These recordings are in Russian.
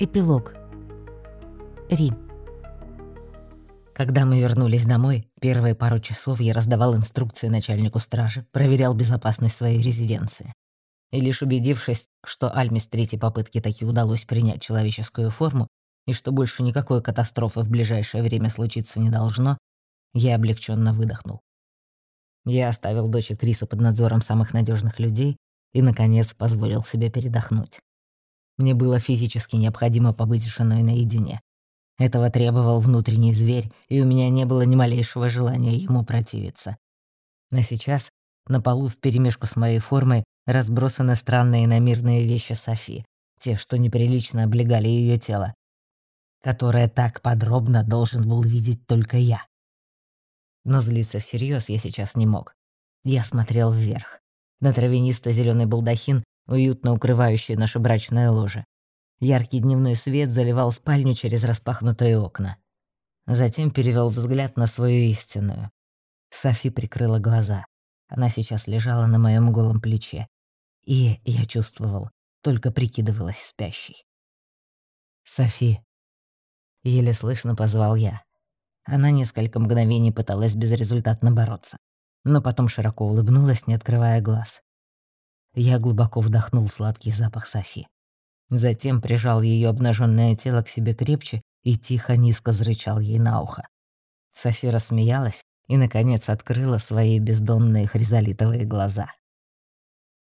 Эпилог. Рим. Когда мы вернулись домой, первые пару часов я раздавал инструкции начальнику стражи, проверял безопасность своей резиденции. И лишь убедившись, что Альме с третьей попытки таки удалось принять человеческую форму, и что больше никакой катастрофы в ближайшее время случиться не должно, я облегченно выдохнул. Я оставил дочь Криса под надзором самых надежных людей и, наконец, позволил себе передохнуть. Мне было физически необходимо побыть с женой наедине. Этого требовал внутренний зверь, и у меня не было ни малейшего желания ему противиться. Но сейчас на полу вперемешку с моей формой разбросаны странные иномирные вещи Софи, те, что неприлично облегали ее тело, которое так подробно должен был видеть только я. Но злиться всерьез я сейчас не мог. Я смотрел вверх. На травянисто зеленый балдахин уютно укрывающие наше брачное ложе. Яркий дневной свет заливал спальню через распахнутые окна. Затем перевел взгляд на свою истинную. Софи прикрыла глаза. Она сейчас лежала на моем голом плече. И, я чувствовал, только прикидывалась спящей. «Софи!» Еле слышно позвал я. Она несколько мгновений пыталась безрезультатно бороться, но потом широко улыбнулась, не открывая глаз. Я глубоко вдохнул сладкий запах Софи. Затем прижал ее обнаженное тело к себе крепче и тихо низко зарычал ей на ухо. Софи рассмеялась и, наконец, открыла свои бездонные хризолитовые глаза.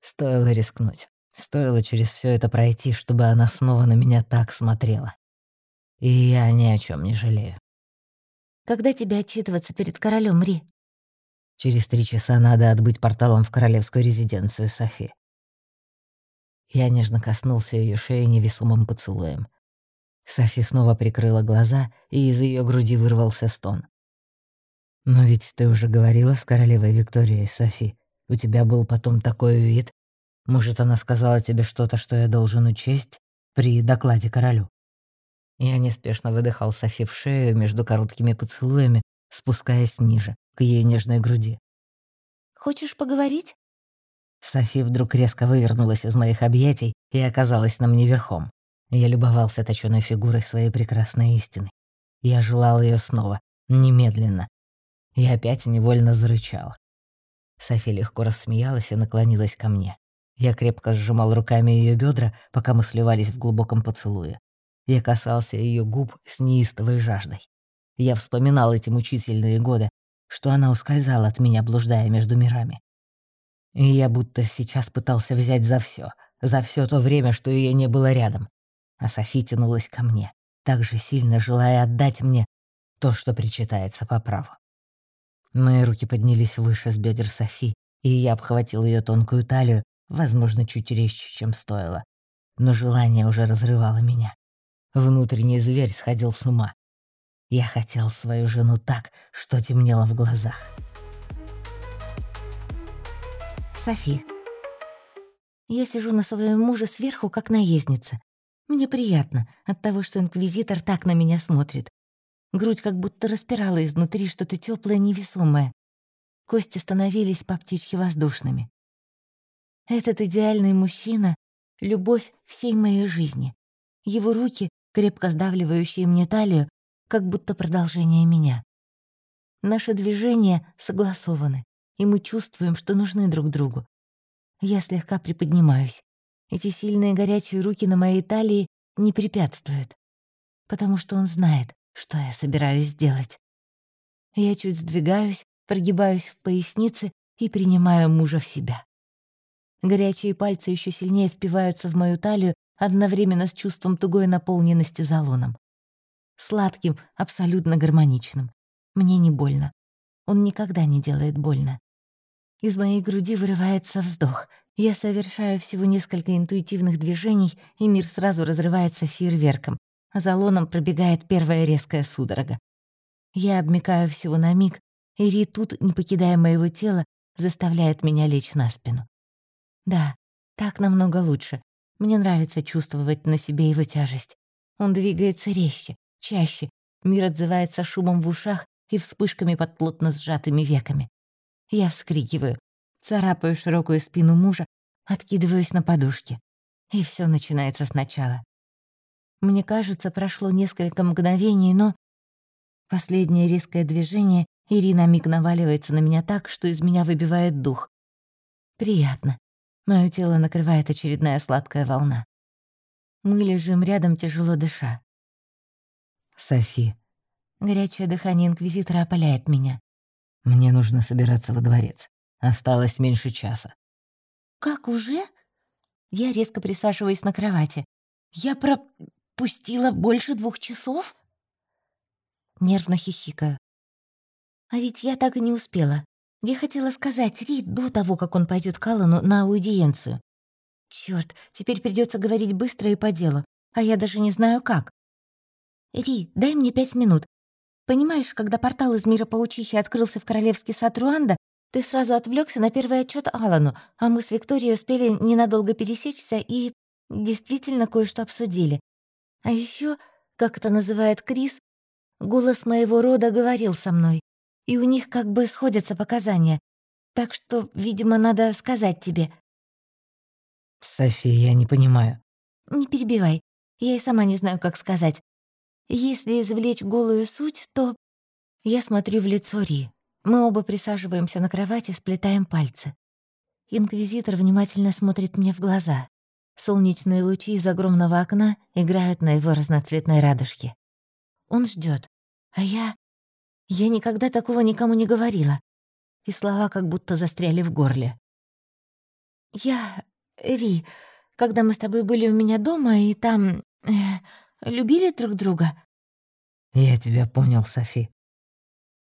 Стоило рискнуть. Стоило через все это пройти, чтобы она снова на меня так смотрела. И я ни о чем не жалею. «Когда тебе отчитываться перед королем Ри?» Через три часа надо отбыть порталом в королевскую резиденцию Софи. Я нежно коснулся ее шеи невесомым поцелуем. Софи снова прикрыла глаза, и из ее груди вырвался стон. «Но ведь ты уже говорила с королевой Викторией, Софи. У тебя был потом такой вид. Может, она сказала тебе что-то, что я должен учесть при докладе королю?» Я неспешно выдыхал Софи в шею между короткими поцелуями, спускаясь ниже, к ее нежной груди. «Хочешь поговорить?» Софи вдруг резко вывернулась из моих объятий и оказалась на мне верхом. Я любовался точёной фигурой своей прекрасной истины. Я желал ее снова, немедленно. И опять невольно зарычал. Софи легко рассмеялась и наклонилась ко мне. Я крепко сжимал руками ее бедра, пока мы сливались в глубоком поцелуе. Я касался ее губ с неистовой жаждой. Я вспоминал эти мучительные годы, что она ускользала от меня, блуждая между мирами. И я будто сейчас пытался взять за все, за все то время, что ее не было рядом. А Софи тянулась ко мне, так же сильно желая отдать мне то, что причитается по праву. Мои руки поднялись выше с бедер Софи, и я обхватил ее тонкую талию, возможно, чуть резче, чем стоило. Но желание уже разрывало меня. Внутренний зверь сходил с ума. Я хотел свою жену так, что темнело в глазах. Софи. Я сижу на своем муже сверху, как наездница. Мне приятно от того, что инквизитор так на меня смотрит. Грудь как будто распирала изнутри что-то теплое, невесомое. Кости становились по птичьи воздушными. Этот идеальный мужчина — любовь всей моей жизни. Его руки, крепко сдавливающие мне талию, как будто продолжение меня. Наши движения согласованы, и мы чувствуем, что нужны друг другу. Я слегка приподнимаюсь. Эти сильные горячие руки на моей талии не препятствуют, потому что он знает, что я собираюсь сделать. Я чуть сдвигаюсь, прогибаюсь в пояснице и принимаю мужа в себя. Горячие пальцы еще сильнее впиваются в мою талию одновременно с чувством тугой наполненности залоном сладким, абсолютно гармоничным. Мне не больно. Он никогда не делает больно. Из моей груди вырывается вздох. Я совершаю всего несколько интуитивных движений, и мир сразу разрывается фейерверком, за лоном пробегает первая резкая судорога. Я обмикаю всего на миг, и Ри тут, не покидая моего тела, заставляет меня лечь на спину. Да, так намного лучше. Мне нравится чувствовать на себе его тяжесть. Он двигается резче, чаще. Мир отзывается шумом в ушах и вспышками под плотно сжатыми веками. Я вскрикиваю, царапаю широкую спину мужа, откидываюсь на подушке. И все начинается сначала. Мне кажется, прошло несколько мгновений, но... Последнее резкое движение, Ирина миг наваливается на меня так, что из меня выбивает дух. Приятно. Моё тело накрывает очередная сладкая волна. Мы лежим рядом, тяжело дыша. «Софи». Горячее дыхание Инквизитора опаляет меня. «Мне нужно собираться во дворец. Осталось меньше часа». «Как уже?» Я резко присаживаюсь на кровати. «Я пропустила больше двух часов?» Нервно хихикаю. А ведь я так и не успела. Я хотела сказать Рид до того, как он пойдет к Аллану на аудиенцию. Черт, теперь придется говорить быстро и по делу, а я даже не знаю как. Ри, дай мне пять минут. Понимаешь, когда портал из мира паучихи открылся в королевский сад Руанда, ты сразу отвлекся на первый отчет Алану, а мы с Викторией успели ненадолго пересечься и действительно кое-что обсудили. А еще, как это называет Крис, голос моего рода говорил со мной, и у них как бы сходятся показания. Так что, видимо, надо сказать тебе. «Софи, я не понимаю». «Не перебивай. Я и сама не знаю, как сказать. Если извлечь голую суть, то...» Я смотрю в лицо Ри. Мы оба присаживаемся на кровати, сплетаем пальцы. Инквизитор внимательно смотрит мне в глаза. Солнечные лучи из огромного окна играют на его разноцветной радужке. Он ждет, а я... Я никогда такого никому не говорила. И слова как будто застряли в горле. «Я... Ри, когда мы с тобой были у меня дома, и там... Э, любили друг друга?» «Я тебя понял, Софи».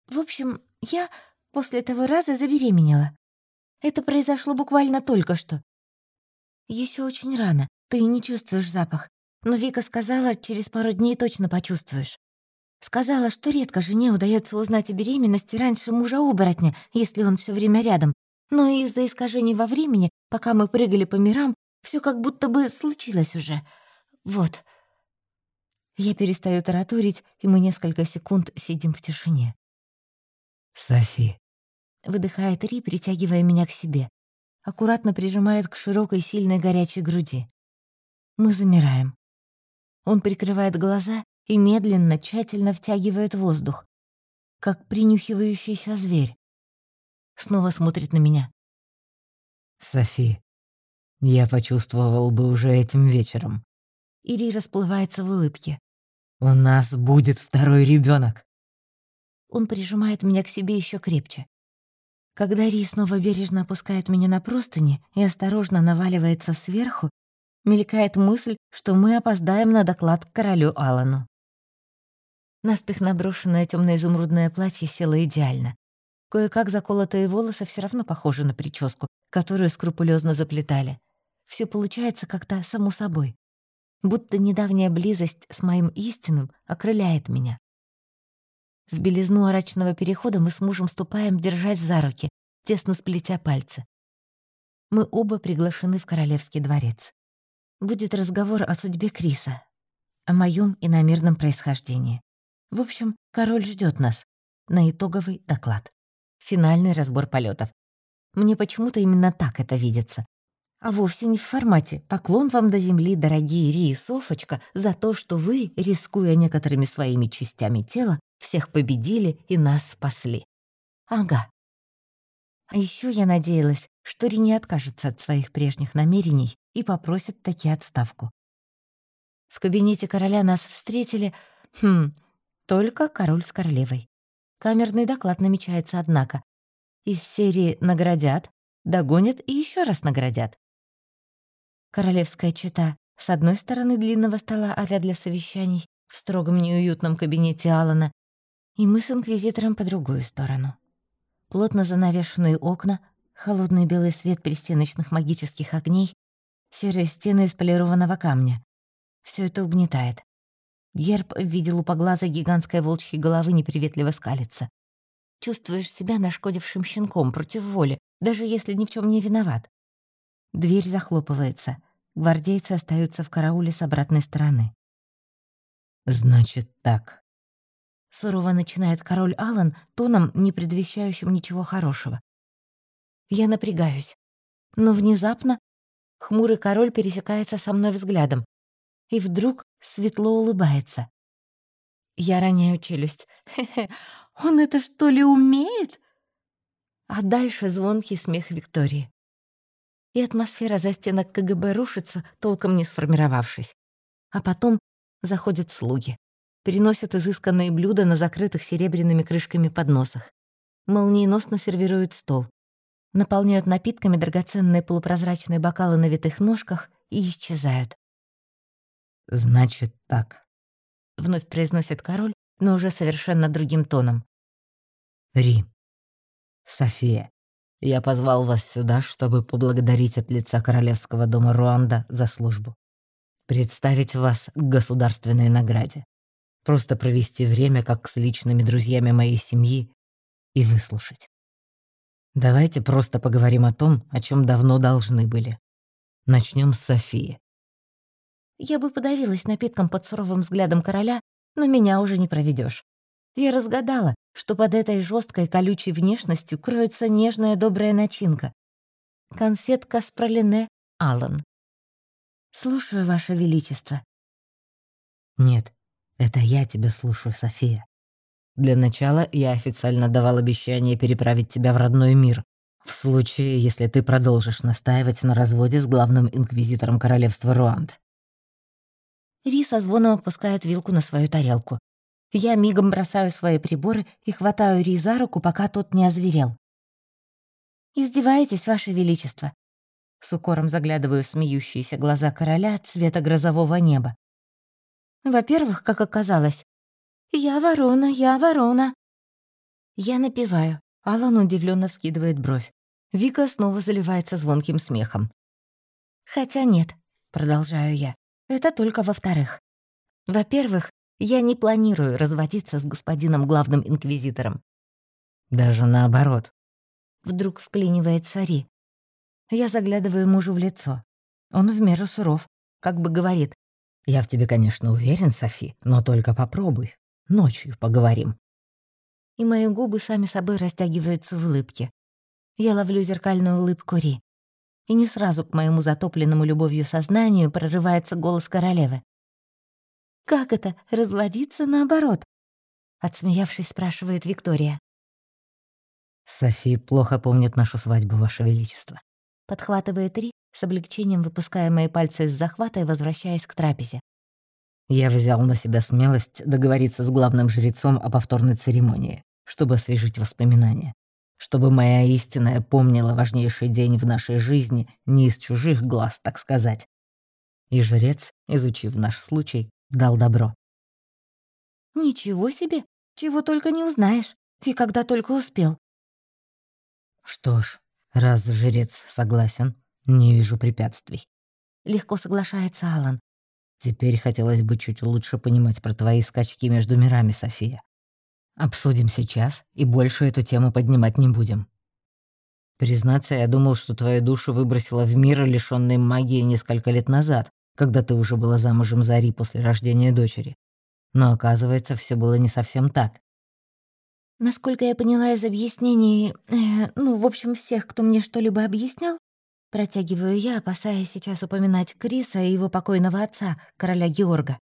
«В общем, я после того раза забеременела. Это произошло буквально только что. Еще очень рано, ты не чувствуешь запах, но Вика сказала, через пару дней точно почувствуешь. Сказала, что редко жене удается узнать о беременности раньше мужа-оборотня, если он все время рядом. Но из-за искажений во времени, пока мы прыгали по мирам, все как будто бы случилось уже. Вот. Я перестаю таратурить, и мы несколько секунд сидим в тишине. «Софи», — выдыхает Ри, притягивая меня к себе. Аккуратно прижимает к широкой, сильной горячей груди. Мы замираем. Он прикрывает глаза и медленно, тщательно втягивает воздух, как принюхивающийся зверь. Снова смотрит на меня. «Софи, я почувствовал бы уже этим вечером». Ири расплывается в улыбке. «У нас будет второй ребенок. Он прижимает меня к себе еще крепче. Когда Ри снова бережно опускает меня на простыни и осторожно наваливается сверху, мелькает мысль, что мы опоздаем на доклад к королю Алану. Наспех наброшенное темно изумрудное платье село идеально. Кое-как заколотые волосы все равно похожи на прическу, которую скрупулезно заплетали. Все получается как-то само собой. Будто недавняя близость с моим истинным окрыляет меня. В белизну арачного перехода мы с мужем ступаем, держась за руки, тесно сплетя пальцы. Мы оба приглашены в Королевский дворец. Будет разговор о судьбе Криса, о моем иномирном происхождении. В общем, король ждет нас на итоговый доклад. Финальный разбор полетов. Мне почему-то именно так это видится. А вовсе не в формате «Поклон вам до земли, дорогие Ри и Софочка, за то, что вы, рискуя некоторыми своими частями тела, всех победили и нас спасли». Ага. А еще я надеялась, что Ри не откажется от своих прежних намерений и попросит таки отставку. В кабинете короля нас встретили... Хм, только король с королевой. Камерный доклад намечается, однако. Из серии «Наградят», догонят и еще раз наградят. Королевская чета с одной стороны длинного стола а для совещаний в строгом неуютном кабинете Алана, и мы с инквизитором по другую сторону. Плотно занавешенные окна, холодный белый свет пристеночных магических огней, серые стены из полированного камня. Все это угнетает. Герб в виде лупоглаза гигантской волчьей головы неприветливо скалится. Чувствуешь себя нашкодившим щенком против воли, даже если ни в чем не виноват. Дверь захлопывается. Гвардейцы остаются в карауле с обратной стороны. «Значит так», — сурово начинает король Аллан тоном, не предвещающим ничего хорошего. Я напрягаюсь. Но внезапно хмурый король пересекается со мной взглядом. И вдруг светло улыбается. Я роняю челюсть. «Хе-хе, он это что ли умеет?» А дальше звонкий смех Виктории. И атмосфера за стенок КГБ рушится, толком не сформировавшись. А потом заходят слуги. Переносят изысканные блюда на закрытых серебряными крышками подносах. Молниеносно сервируют стол. Наполняют напитками драгоценные полупрозрачные бокалы на витых ножках и исчезают. «Значит так», — вновь произносит король, но уже совершенно другим тоном. «Ри, София, я позвал вас сюда, чтобы поблагодарить от лица Королевского дома Руанда за службу. Представить вас к государственной награде. Просто провести время как с личными друзьями моей семьи и выслушать. Давайте просто поговорим о том, о чем давно должны были. Начнем с Софии. Я бы подавилась напитком под суровым взглядом короля, но меня уже не проведешь. Я разгадала, что под этой жесткой колючей внешностью кроется нежная добрая начинка. Конфетка с пролине Аллан. «Слушаю, Ваше Величество». «Нет, это я тебя слушаю, София. Для начала я официально давал обещание переправить тебя в родной мир, в случае, если ты продолжишь настаивать на разводе с главным инквизитором королевства Руанд. Ри со звоном опускает вилку на свою тарелку. Я мигом бросаю свои приборы и хватаю Ри за руку, пока тот не озверел. «Издеваетесь, Ваше Величество?» С укором заглядываю в смеющиеся глаза короля цвета грозового неба. «Во-первых, как оказалось, я ворона, я ворона». Я напеваю. Алан удивленно вскидывает бровь. Вика снова заливается звонким смехом. «Хотя нет», — продолжаю я. Это только во-вторых. Во-первых, я не планирую разводиться с господином главным инквизитором. Даже наоборот. Вдруг вклинивает Сари. Я заглядываю мужу в лицо. Он в меру суров, как бы говорит. «Я в тебе, конечно, уверен, Софи, но только попробуй. Ночью поговорим». И мои губы сами собой растягиваются в улыбке. Я ловлю зеркальную улыбку Ри и не сразу к моему затопленному любовью сознанию прорывается голос королевы. «Как это, разводиться наоборот?» Отсмеявшись, спрашивает Виктория. «Софи плохо помнит нашу свадьбу, Ваше Величество», подхватывает Ри, с облегчением выпуская мои пальцы из захвата и возвращаясь к трапезе. «Я взял на себя смелость договориться с главным жрецом о повторной церемонии, чтобы освежить воспоминания чтобы моя истинная помнила важнейший день в нашей жизни не из чужих глаз, так сказать. И жрец, изучив наш случай, дал добро. «Ничего себе! Чего только не узнаешь. И когда только успел». «Что ж, раз жрец согласен, не вижу препятствий». Легко соглашается Алан. «Теперь хотелось бы чуть лучше понимать про твои скачки между мирами, София. Обсудим сейчас и больше эту тему поднимать не будем. Признаться, я думал, что твою душу выбросила в мир, лишённый магии несколько лет назад, когда ты уже была замужем за Ри после рождения дочери. Но оказывается, все было не совсем так. Насколько я поняла из объяснений, э, ну, в общем, всех, кто мне что-либо объяснял, протягиваю я, опасаясь сейчас упоминать Криса и его покойного отца, короля Георга.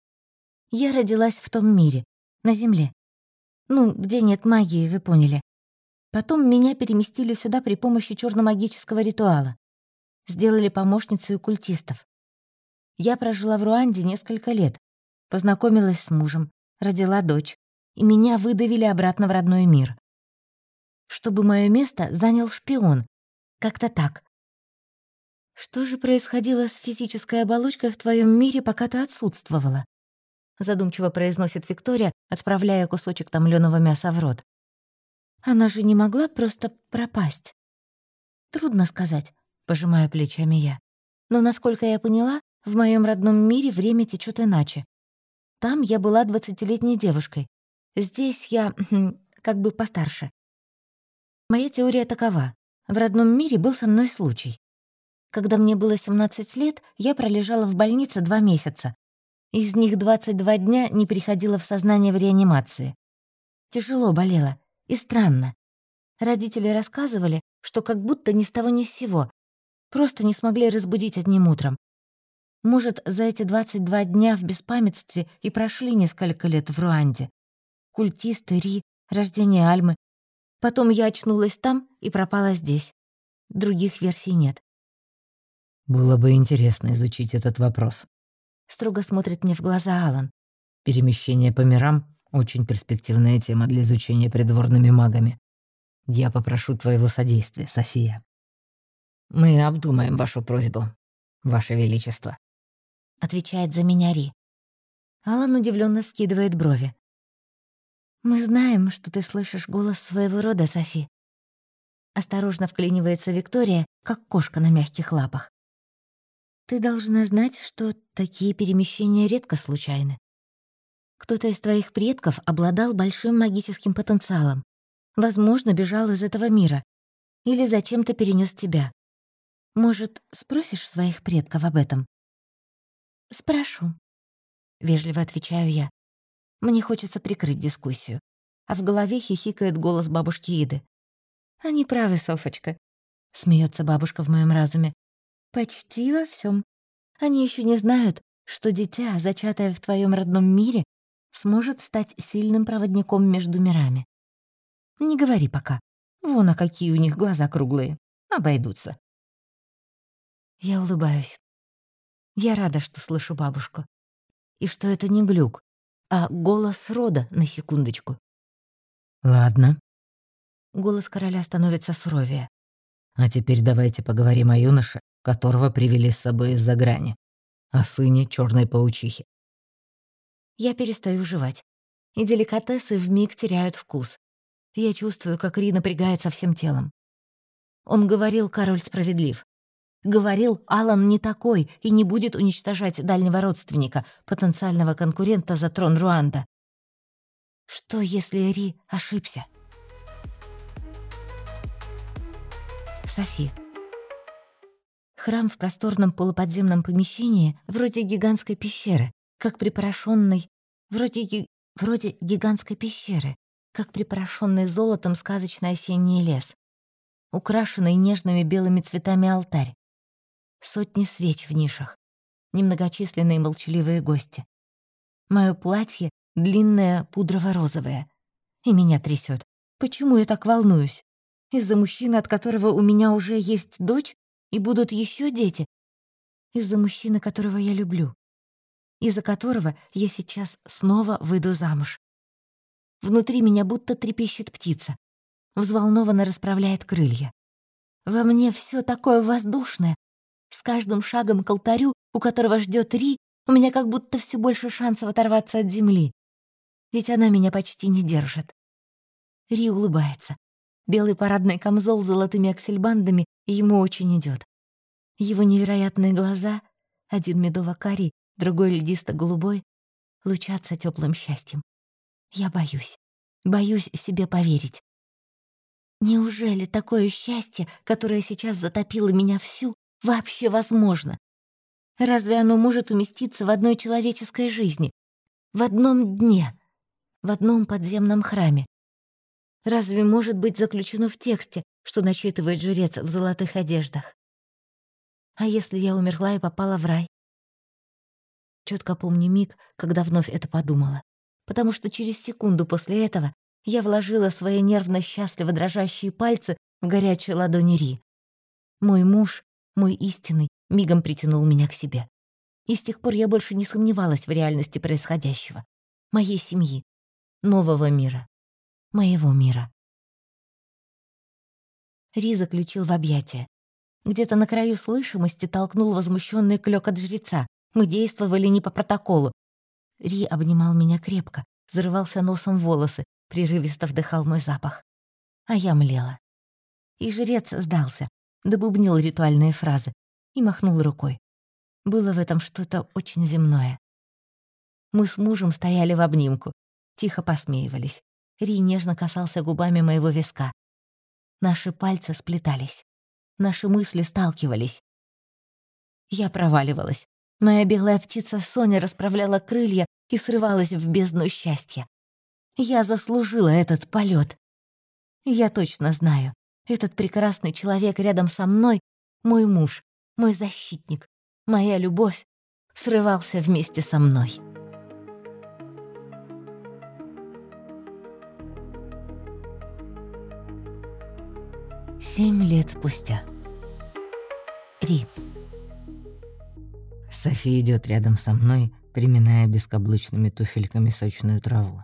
Я родилась в том мире, на Земле. Ну, где нет магии, вы поняли. Потом меня переместили сюда при помощи черно-магического ритуала. Сделали помощницей у культистов. Я прожила в Руанде несколько лет, познакомилась с мужем, родила дочь, и меня выдавили обратно в родной мир. Чтобы мое место занял шпион. Как-то так. Что же происходило с физической оболочкой в твоем мире, пока ты отсутствовала? задумчиво произносит Виктория, отправляя кусочек томлёного мяса в рот. Она же не могла просто пропасть. Трудно сказать, пожимая плечами я. Но, насколько я поняла, в моем родном мире время течет иначе. Там я была двадцатилетней девушкой. Здесь я как бы постарше. Моя теория такова. В родном мире был со мной случай. Когда мне было 17 лет, я пролежала в больнице два месяца, из них 22 дня не приходила в сознание в реанимации. Тяжело болела. И странно. Родители рассказывали, что как будто ни с того ни с сего. Просто не смогли разбудить одним утром. Может, за эти 22 дня в беспамятстве и прошли несколько лет в Руанде. Культисты, Ри, рождение Альмы. Потом я очнулась там и пропала здесь. Других версий нет. Было бы интересно изучить этот вопрос. Строго смотрит мне в глаза Алан. Перемещение по мирам — очень перспективная тема для изучения придворными магами. Я попрошу твоего содействия, София. Мы обдумаем вашу просьбу, Ваше Величество. Отвечает за меня Ри. Алан удивленно скидывает брови. «Мы знаем, что ты слышишь голос своего рода, Софи». Осторожно вклинивается Виктория, как кошка на мягких лапах. «Ты должна знать, что такие перемещения редко случайны. Кто-то из твоих предков обладал большим магическим потенциалом. Возможно, бежал из этого мира. Или зачем-то перенес тебя. Может, спросишь своих предков об этом?» «Спрошу», — вежливо отвечаю я. Мне хочется прикрыть дискуссию. А в голове хихикает голос бабушки Иды. «Они правы, Софочка», — смеется бабушка в моем разуме. «Почти во всем. Они еще не знают, что дитя, зачатое в твоем родном мире, сможет стать сильным проводником между мирами. Не говори пока. Вон, а какие у них глаза круглые. Обойдутся. Я улыбаюсь. Я рада, что слышу бабушку. И что это не глюк, а голос рода на секундочку. Ладно. Голос короля становится суровее. А теперь давайте поговорим о юноше, которого привели с собой из-за грани. О сыне черной паучихи. Я перестаю жевать. И деликатесы вмиг теряют вкус. Я чувствую, как Ри напрягается всем телом. Он говорил, король справедлив. Говорил, Алан не такой и не будет уничтожать дальнего родственника, потенциального конкурента за трон Руанда. Что, если Ри ошибся? Софи. Храм в просторном полуподземном помещении, вроде гигантской пещеры, как припорошенный, вроде, ги... вроде гигантской пещеры, как припорошенный золотом сказочный осенний лес, украшенный нежными белыми цветами алтарь, сотни свеч в нишах, немногочисленные молчаливые гости. Мое платье длинное пудрово-розовое, и меня трясет. Почему я так волнуюсь? Из-за мужчины, от которого у меня уже есть дочь, и будут еще дети? Из-за мужчины, которого я люблю? из-за которого я сейчас снова выйду замуж. Внутри меня будто трепещет птица, взволнованно расправляет крылья. Во мне все такое воздушное. С каждым шагом к алтарю, у которого ждет Ри, у меня как будто все больше шансов оторваться от земли. Ведь она меня почти не держит. Ри улыбается. Белый парадный камзол с золотыми аксельбандами ему очень идет. Его невероятные глаза, один медово-карий, другой льдисто-голубой, лучатся теплым счастьем. Я боюсь, боюсь себе поверить. Неужели такое счастье, которое сейчас затопило меня всю, вообще возможно? Разве оно может уместиться в одной человеческой жизни, в одном дне, в одном подземном храме? Разве может быть заключено в тексте, что начитывает жрец в золотых одеждах? А если я умерла и попала в рай? Четко помню миг, когда вновь это подумала. Потому что через секунду после этого я вложила свои нервно-счастливо дрожащие пальцы в горячие ладони Ри. Мой муж, мой истинный, мигом притянул меня к себе. И с тех пор я больше не сомневалась в реальности происходящего. Моей семьи, нового мира, моего мира. Ри заключил в объятия. Где-то на краю слышимости толкнул возмущенный клёк от жреца, мы действовали не по протоколу. Ри обнимал меня крепко, зарывался носом в волосы, прерывисто вдыхал мой запах. А я млела. И жрец сдался, добубнил ритуальные фразы и махнул рукой. Было в этом что-то очень земное. Мы с мужем стояли в обнимку, тихо посмеивались. Ри нежно касался губами моего виска. Наши пальцы сплетались. Наши мысли сталкивались. Я проваливалась, Моя белая птица Соня расправляла крылья и срывалась в бездну счастья. Я заслужила этот полет. Я точно знаю, этот прекрасный человек рядом со мной — мой муж, мой защитник, моя любовь, срывался вместе со мной. Семь лет спустя. Ри. Софи идет рядом со мной, приминая бескаблучными туфельками сочную траву.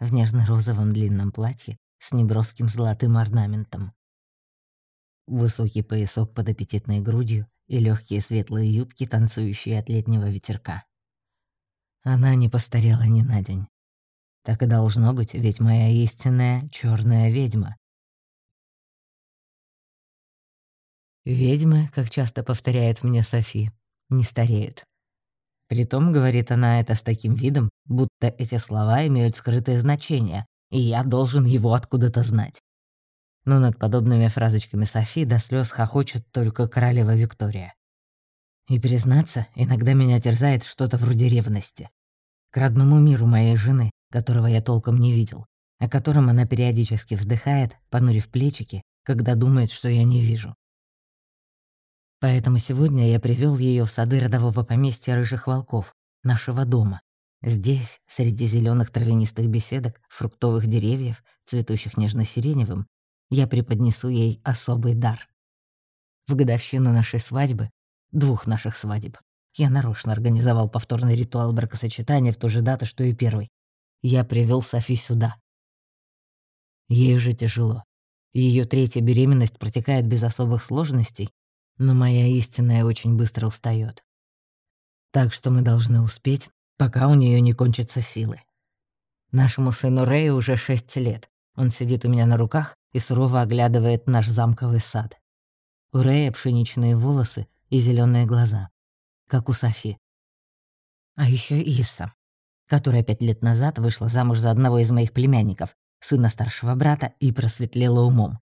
В нежно-розовом длинном платье с неброским золотым орнаментом. Высокий поясок под аппетитной грудью и легкие светлые юбки, танцующие от летнего ветерка. Она не постарела ни на день. Так и должно быть, ведь моя истинная черная ведьма. Ведьмы, как часто повторяет мне Софи, не стареют. Притом, говорит она это с таким видом, будто эти слова имеют скрытое значение, и я должен его откуда-то знать. Но над подобными фразочками Софи до слез хохочет только королева Виктория. И признаться, иногда меня терзает что-то вроде ревности. К родному миру моей жены, которого я толком не видел, о котором она периодически вздыхает, понурив плечики, когда думает, что я не вижу. Поэтому сегодня я привел ее в сады родового поместья рыжих волков, нашего дома. Здесь, среди зеленых травянистых беседок, фруктовых деревьев, цветущих нежно-сиреневым, я преподнесу ей особый дар. В годовщину нашей свадьбы, двух наших свадеб, я нарочно организовал повторный ритуал бракосочетания в ту же дату, что и первый. Я привел Софи сюда. Ей уже тяжело. Ее третья беременность протекает без особых сложностей, но моя истинная очень быстро устает. Так что мы должны успеть, пока у нее не кончатся силы. Нашему сыну Рэю уже шесть лет. Он сидит у меня на руках и сурово оглядывает наш замковый сад. У Рэя пшеничные волосы и зеленые глаза, как у Софи. А еще Исса, которая пять лет назад вышла замуж за одного из моих племянников, сына старшего брата, и просветлела умом.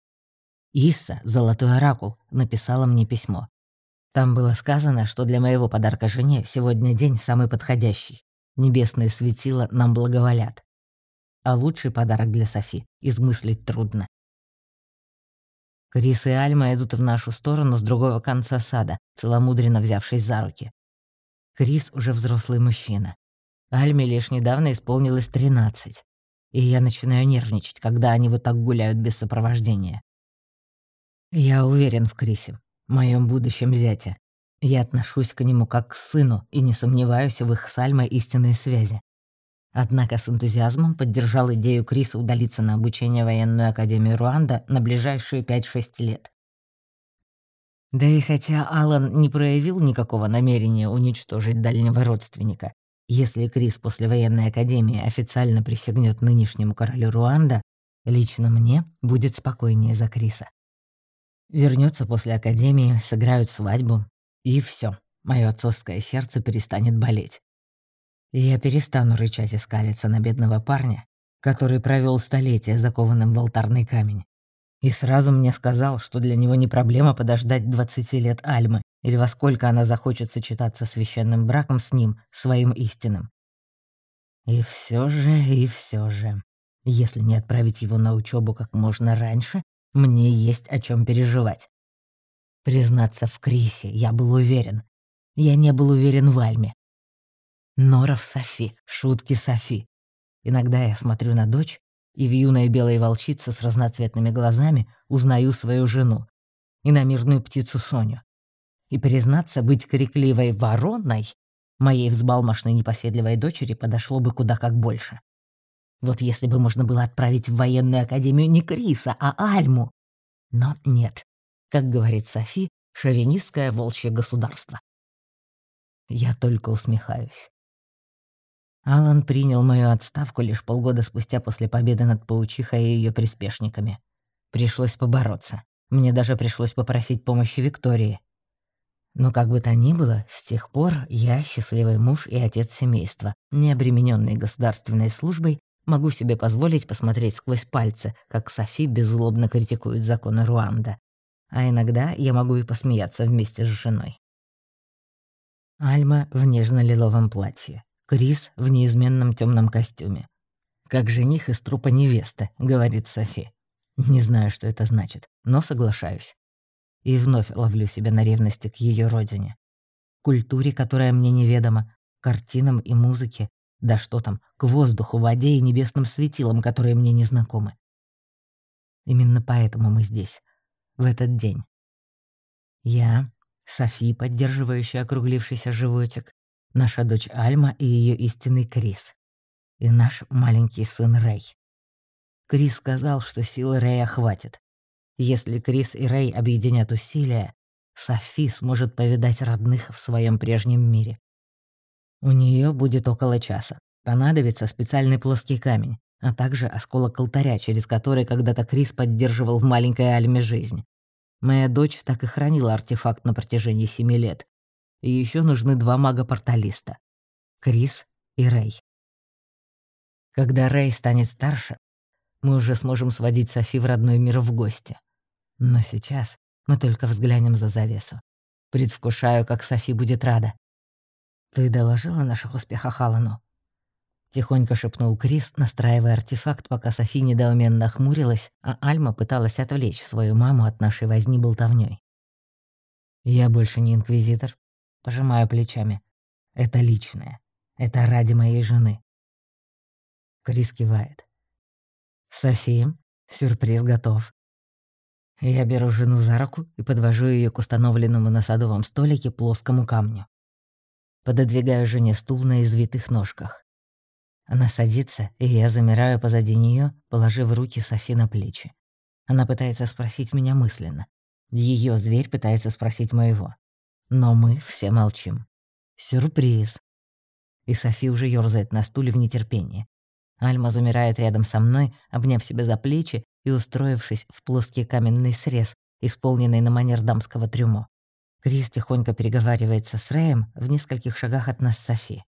Исса, золотой оракул, написала мне письмо. Там было сказано, что для моего подарка жене сегодня день самый подходящий. Небесные светила нам благоволят. А лучший подарок для Софи измыслить трудно. Крис и Альма идут в нашу сторону с другого конца сада, целомудренно взявшись за руки. Крис уже взрослый мужчина. Альме лишь недавно исполнилось 13. И я начинаю нервничать, когда они вот так гуляют без сопровождения. Я уверен в Крисе, моем будущем зяте. Я отношусь к нему как к сыну и не сомневаюсь в их с Альмой истинной связи. Однако с энтузиазмом поддержал идею Криса удалиться на обучение в военную академию Руанда на ближайшие 5-6 лет. Да и хотя Алан не проявил никакого намерения уничтожить дальнего родственника, если Крис после военной академии официально присягнет нынешнему королю Руанда, лично мне будет спокойнее за Криса. Вернется после академии, сыграют свадьбу, и все. Мое отцовское сердце перестанет болеть. И я перестану рычать и скалиться на бедного парня, который провел столетия закованным в алтарный камень. И сразу мне сказал, что для него не проблема подождать 20 лет Альмы или во сколько она захочет сочетаться священным браком с ним, своим истинным. И все же, и все же, если не отправить его на учебу как можно раньше, мне есть о чем переживать. Признаться, в Крисе я был уверен. Я не был уверен в Альме. Норов Софи, шутки Софи. Иногда я смотрю на дочь, и в юной белой волчице с разноцветными глазами узнаю свою жену и на мирную птицу Соню. И, признаться, быть крикливой вороной моей взбалмошной непоседливой дочери подошло бы куда как больше. Вот если бы можно было отправить в военную академию не Криса, а Альму. Но нет. Как говорит Софи, шовинистское волчье государство. Я только усмехаюсь. Алан принял мою отставку лишь полгода спустя после победы над паучихой и ее приспешниками. Пришлось побороться. Мне даже пришлось попросить помощи Виктории. Но как бы то ни было, с тех пор я счастливый муж и отец семейства, не обремененный государственной службой Могу себе позволить посмотреть сквозь пальцы, как Софи беззлобно критикует законы Руанда. А иногда я могу и посмеяться вместе с женой. Альма в нежно-лиловом платье. Крис в неизменном темном костюме. «Как жених из трупа невесты», — говорит Софи. Не знаю, что это значит, но соглашаюсь. И вновь ловлю себя на ревности к ее родине. культуре, которая мне неведома, картинам и музыке, да что там, к воздуху, воде и небесным светилам, которые мне незнакомы. Именно поэтому мы здесь, в этот день. Я, Софи, поддерживающая округлившийся животик, наша дочь Альма и ее истинный Крис. И наш маленький сын Рэй. Крис сказал, что силы Рэя хватит. Если Крис и Рэй объединят усилия, Софи сможет повидать родных в своем прежнем мире. У нее будет около часа. Понадобится специальный плоский камень, а также осколок алтаря, через который когда-то Крис поддерживал в маленькой Альме жизнь. Моя дочь так и хранила артефакт на протяжении семи лет. И еще нужны два мага-порталиста. Крис и Рэй. Когда Рэй станет старше, мы уже сможем сводить Софи в родной мир в гости. Но сейчас мы только взглянем за завесу. Предвкушаю, как Софи будет рада. «Ты доложила о наших успехах Аллану?» Тихонько шепнул Крис, настраивая артефакт, пока Софи недоуменно хмурилась, а Альма пыталась отвлечь свою маму от нашей возни болтовнёй. «Я больше не инквизитор», — пожимаю плечами. «Это личное. Это ради моей жены». Крис кивает. «Софи, сюрприз готов». Я беру жену за руку и подвожу ее к установленному на садовом столике плоскому камню. Пододвигаю жене стул на извитых ножках. Она садится, и я замираю позади нее, положив руки Софи на плечи. Она пытается спросить меня мысленно. Ее зверь пытается спросить моего. Но мы все молчим. Сюрприз. И Софи уже ёрзает на стуле в нетерпении. Альма замирает рядом со мной, обняв себя за плечи и устроившись в плоский каменный срез, исполненный на манер дамского трюмо. Крис тихонько переговаривается с Рэем в нескольких шагах от нас Софи.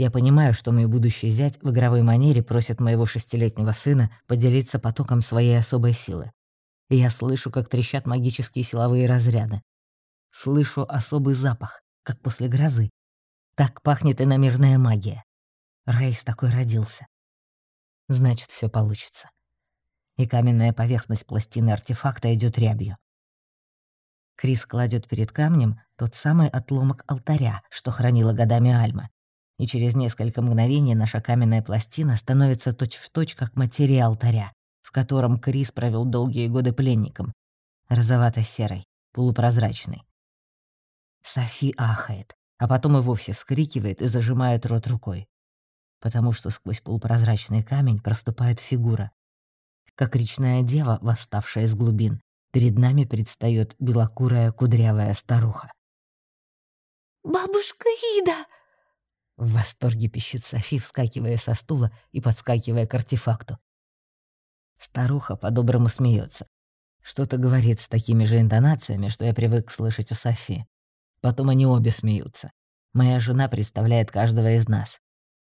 Я понимаю, что мой будущий зять в игровой манере просит моего шестилетнего сына поделиться потоком своей особой силы. И я слышу, как трещат магические силовые разряды. Слышу особый запах, как после грозы. Так пахнет иномирная магия. Рейс такой родился. Значит, все получится. И каменная поверхность пластины артефакта идет рябью. Крис кладет перед камнем тот самый отломок алтаря, что хранила годами Альма, и через несколько мгновений наша каменная пластина становится точь-в-точь, точь, как материя алтаря, в котором Крис провел долгие годы пленником, розовато-серой, полупрозрачный. Софи ахает, а потом и вовсе вскрикивает и зажимает рот рукой, потому что сквозь полупрозрачный камень проступает фигура. Как речная дева, восставшая из глубин, перед нами предстает белокурая кудрявая старуха. «Бабушка Ида!» В восторге пищит Софи, вскакивая со стула и подскакивая к артефакту. Старуха по-доброму смеется. Что-то говорит с такими же интонациями, что я привык слышать у Софи. Потом они обе смеются. Моя жена представляет каждого из нас.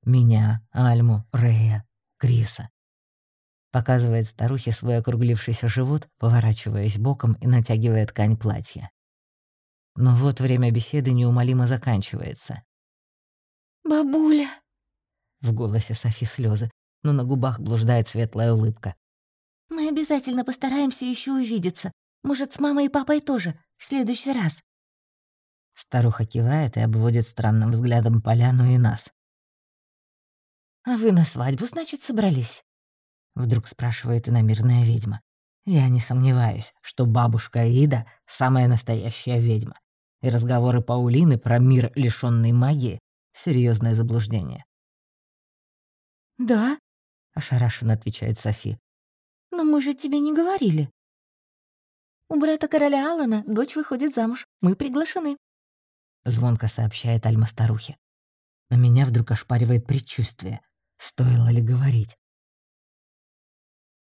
Меня, Альму, Рея, Криса. Показывает старухе свой округлившийся живот, поворачиваясь боком и натягивая ткань платья. Но вот время беседы неумолимо заканчивается. «Бабуля!» В голосе Софи слезы, но на губах блуждает светлая улыбка. «Мы обязательно постараемся еще увидеться. Может, с мамой и папой тоже, в следующий раз». Старуха кивает и обводит странным взглядом поляну и нас. «А вы на свадьбу, значит, собрались?» Вдруг спрашивает иномирная ведьма. Я не сомневаюсь, что бабушка Ида — самая настоящая ведьма. И разговоры Паулины про мир, лишённый магии, Серьезное заблуждение. «Да?» — ошарашенно отвечает Софи. «Но мы же тебе не говорили». «У брата короля Алана дочь выходит замуж. Мы приглашены», — звонко сообщает Альма старухе. На меня вдруг ошпаривает предчувствие. Стоило ли говорить?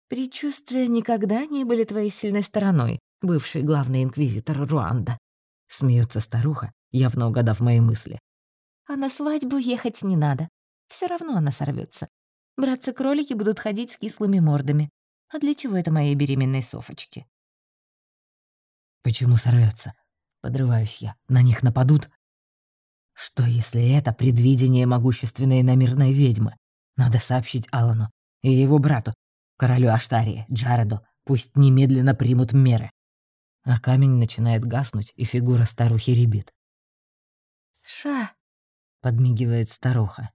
«Предчувствия никогда не были твоей сильной стороной, бывший главный инквизитор Руанда», — смеется старуха, явно угадав мои мысли. А на свадьбу ехать не надо. Все равно она сорвется. Братцы-кролики будут ходить с кислыми мордами. А для чего это моей беременной Софочке? Почему сорвется? Подрываюсь я. На них нападут? Что, если это предвидение могущественной намирной ведьмы? Надо сообщить Алану и его брату, королю Аштарии, Джареду. Пусть немедленно примут меры. А камень начинает гаснуть, и фигура старухи ребит. «Ша», — подмигивает старуха.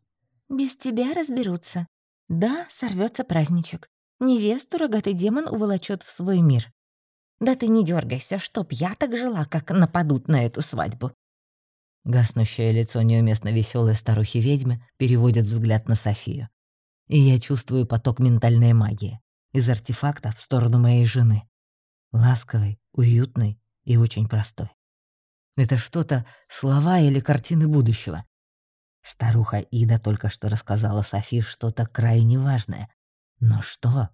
«без тебя разберутся. Да, сорвется праздничек. Невесту рогатый демон уволочет в свой мир. Да ты не дергайся, чтоб я так жила, как нападут на эту свадьбу». Гаснущее лицо неуместно веселой старухи-ведьмы переводит взгляд на Софию. И я чувствую поток ментальной магии из артефакта в сторону моей жены. Ласковый, уютный и очень простой. Это что-то, слова или картины будущего. Старуха Ида только что рассказала Софи что-то крайне важное. Но что?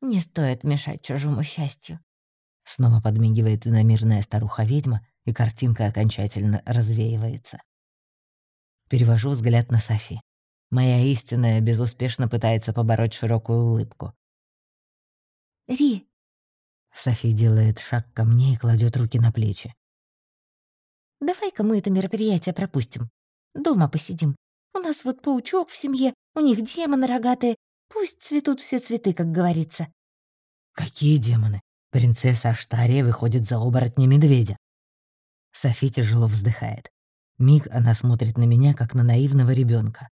«Не стоит мешать чужому счастью», — снова подмигивает иномирная старуха-ведьма, и картинка окончательно развеивается. Перевожу взгляд на Софи. Моя истинная безуспешно пытается побороть широкую улыбку. «Ри!» Софи делает шаг ко мне и кладет руки на плечи. «Давай-ка мы это мероприятие пропустим. Дома посидим. У нас вот паучок в семье, у них демоны рогатые. Пусть цветут все цветы, как говорится». «Какие демоны? Принцесса Аштария выходит за оборотня медведя». Софи тяжело вздыхает. Миг она смотрит на меня, как на наивного ребенка.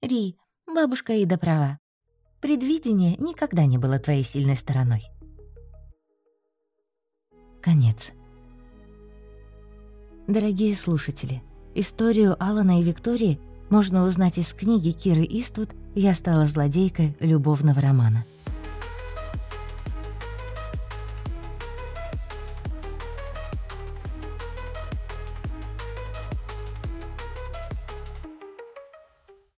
«Ри, бабушка Ида права. Предвидение никогда не было твоей сильной стороной». Конец. Дорогие слушатели, историю Алана и Виктории можно узнать из книги Киры Иствуд «Я стала злодейкой любовного романа».